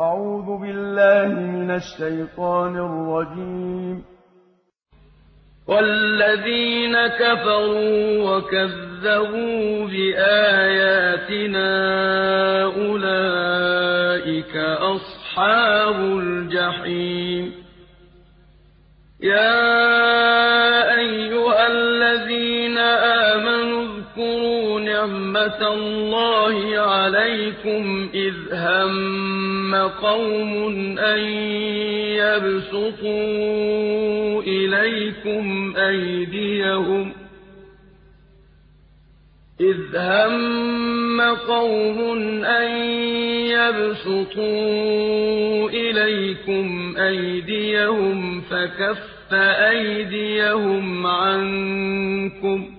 أعوذ بالله من الشيطان الرجيم. والذين كفروا وكذبوا بآياتنا أولئك أصحاب الجحيم. يا نعمة الله عليكم إذ هم قوم أن يبسطوا إليكم أيديهم إذ هم قوم أن يبسطوا إليكم أيديهم فكف أيديهم عنكم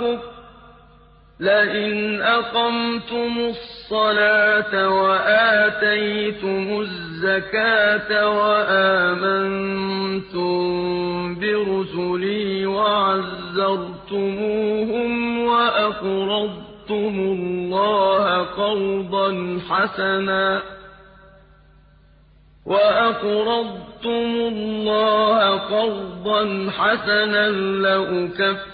مَعَكُمْ لَئِنْ أَقَمْتُمُ الصَّلَاةَ وَآتَيْتُمُ الزَّكَاةَ وَآمَنتُم بِرُسُلِي وَعَزَّرْتُمُوهُمْ وَأَقْرَضْتُمُ اللَّهَ قَرْضًا حَسَنًا وَأَقْرَضْتُمُ اللَّهَ قَرْضًا حَسَنًا لَّأُكَفِّرَنَّ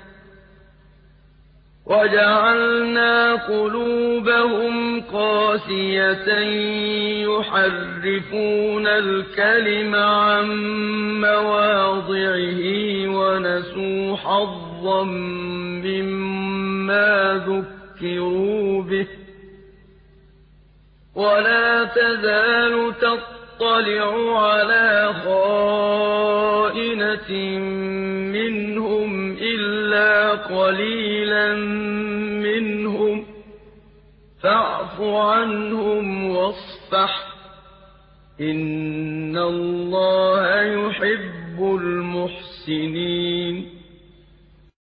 وَجَعَلْنَا قُلُوبَهُمْ قَاسِيَةً يُحَرِّفُونَ الْكَلِمَ عَن مَّوَاضِعِهِ وَنَسُوا حَظًّا مِّمَّا ذُكِّرُوا بِهِ ۚ. وَلَا تَزَالُ تَطَّلِعُ عَلَىٰ خَائِنَةٍ قَلِيلًا مِّنْهُمْ ۖ. فَاعْفُ عَنْهُمْ وَاصْفَحْ ۚ. إِنَّ اللَّهَ يُحِبُّ الْمُحْسِنِينَ.